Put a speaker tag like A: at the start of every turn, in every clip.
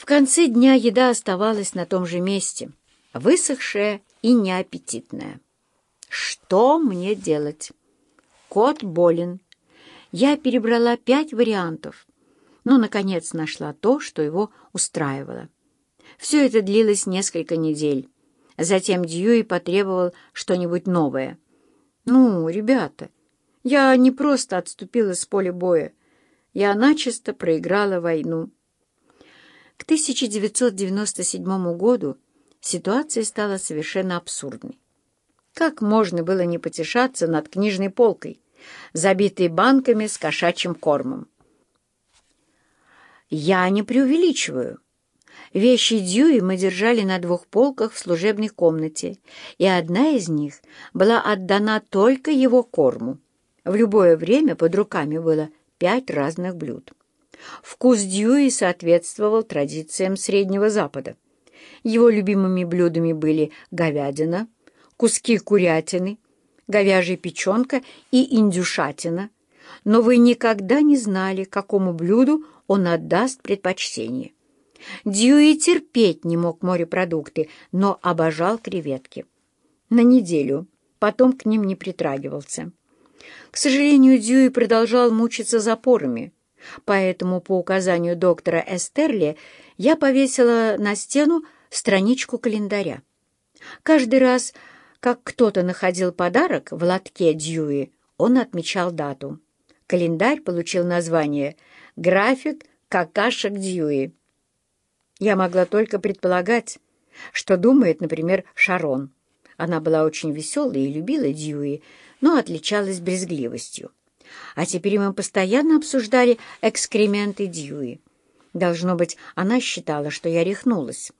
A: В конце дня еда оставалась на том же месте, высохшая и неаппетитная. Что мне делать? Кот болен. Я перебрала пять вариантов, но, наконец, нашла то, что его устраивало. Все это длилось несколько недель. Затем Дьюи потребовал что-нибудь новое. «Ну, ребята, я не просто отступила с поля боя. Я начисто проиграла войну». К 1997 году ситуация стала совершенно абсурдной. Как можно было не потешаться над книжной полкой, забитой банками с кошачьим кормом? Я не преувеличиваю. Вещи Дьюи мы держали на двух полках в служебной комнате, и одна из них была отдана только его корму. В любое время под руками было пять разных блюд. Вкус Дьюи соответствовал традициям Среднего Запада. Его любимыми блюдами были говядина, куски курятины, говяжья печенка и индюшатина, но вы никогда не знали, какому блюду он отдаст предпочтение. Дьюи терпеть не мог морепродукты, но обожал креветки. На неделю, потом к ним не притрагивался. К сожалению, Дьюи продолжал мучиться запорами, Поэтому по указанию доктора Эстерли я повесила на стену страничку календаря. Каждый раз, как кто-то находил подарок в лотке Дьюи, он отмечал дату. Календарь получил название «График какашек Дьюи». Я могла только предполагать, что думает, например, Шарон. Она была очень веселой и любила Дьюи, но отличалась брезгливостью. А теперь мы постоянно обсуждали экскременты Дьюи. Должно быть, она считала, что я рехнулась.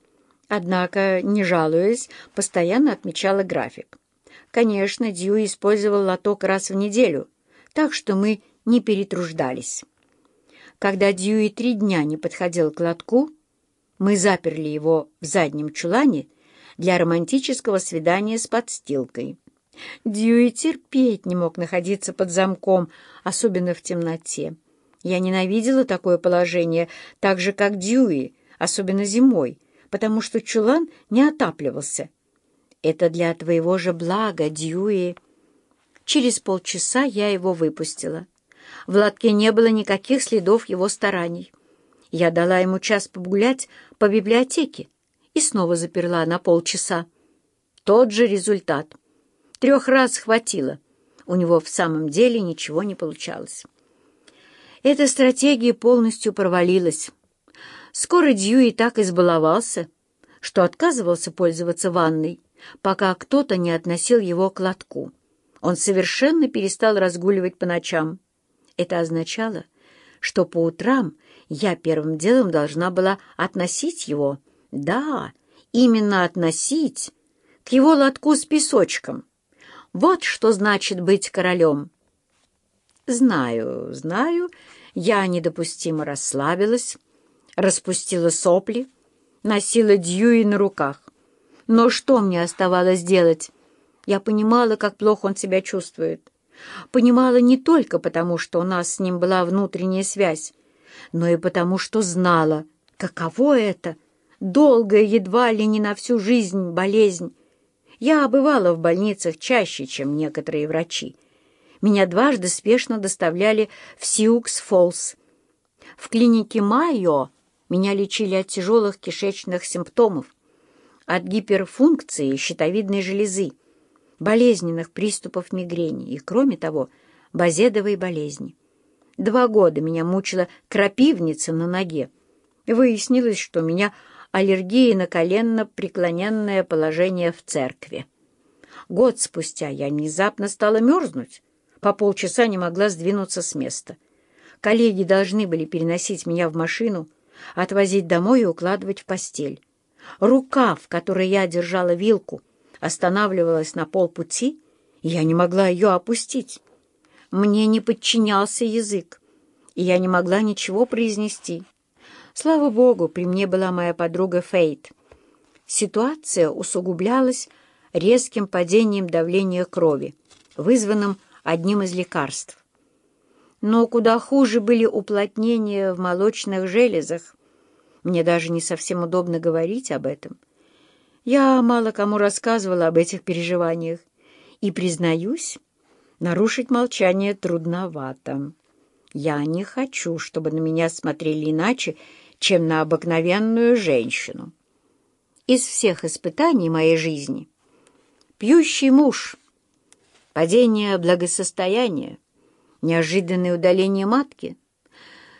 A: Однако, не жалуясь, постоянно отмечала график. Конечно, Дьюи использовал лоток раз в неделю, так что мы не перетруждались. Когда Дьюи три дня не подходил к лотку, мы заперли его в заднем чулане для романтического свидания с подстилкой. Дьюи терпеть не мог находиться под замком, особенно в темноте. Я ненавидела такое положение, так же, как Дьюи, особенно зимой, потому что чулан не отапливался. «Это для твоего же блага, Дьюи». Через полчаса я его выпустила. В лотке не было никаких следов его стараний. Я дала ему час погулять по библиотеке и снова заперла на полчаса. Тот же результат. Трех раз хватило. У него в самом деле ничего не получалось. Эта стратегия полностью провалилась. Скоро Дьюи так избаловался, что отказывался пользоваться ванной, пока кто-то не относил его к лотку. Он совершенно перестал разгуливать по ночам. Это означало, что по утрам я первым делом должна была относить его, да, именно относить, к его лотку с песочком. Вот что значит быть королем. Знаю, знаю, я недопустимо расслабилась, распустила сопли, носила Дьюи на руках. Но что мне оставалось делать? Я понимала, как плохо он себя чувствует. Понимала не только потому, что у нас с ним была внутренняя связь, но и потому, что знала, каково это — долгая, едва ли не на всю жизнь болезнь, я бывала в больницах чаще, чем некоторые врачи. Меня дважды спешно доставляли в Сиукс-Фоллс. В клинике Майо меня лечили от тяжелых кишечных симптомов, от гиперфункции щитовидной железы, болезненных приступов мигрени и, кроме того, базедовой болезни. Два года меня мучила крапивница на ноге. Выяснилось, что меня аллергии на коленно-преклоненное положение в церкви. Год спустя я внезапно стала мерзнуть, по полчаса не могла сдвинуться с места. Коллеги должны были переносить меня в машину, отвозить домой и укладывать в постель. Рука, в которой я держала вилку, останавливалась на полпути, и я не могла ее опустить. Мне не подчинялся язык, и я не могла ничего произнести. Слава богу, при мне была моя подруга Фейт. Ситуация усугублялась резким падением давления крови, вызванным одним из лекарств. Но куда хуже были уплотнения в молочных железах. Мне даже не совсем удобно говорить об этом. Я мало кому рассказывала об этих переживаниях, и, признаюсь, нарушить молчание трудновато. Я не хочу, чтобы на меня смотрели иначе, чем на обыкновенную женщину. Из всех испытаний моей жизни пьющий муж, падение благосостояния, неожиданное удаление матки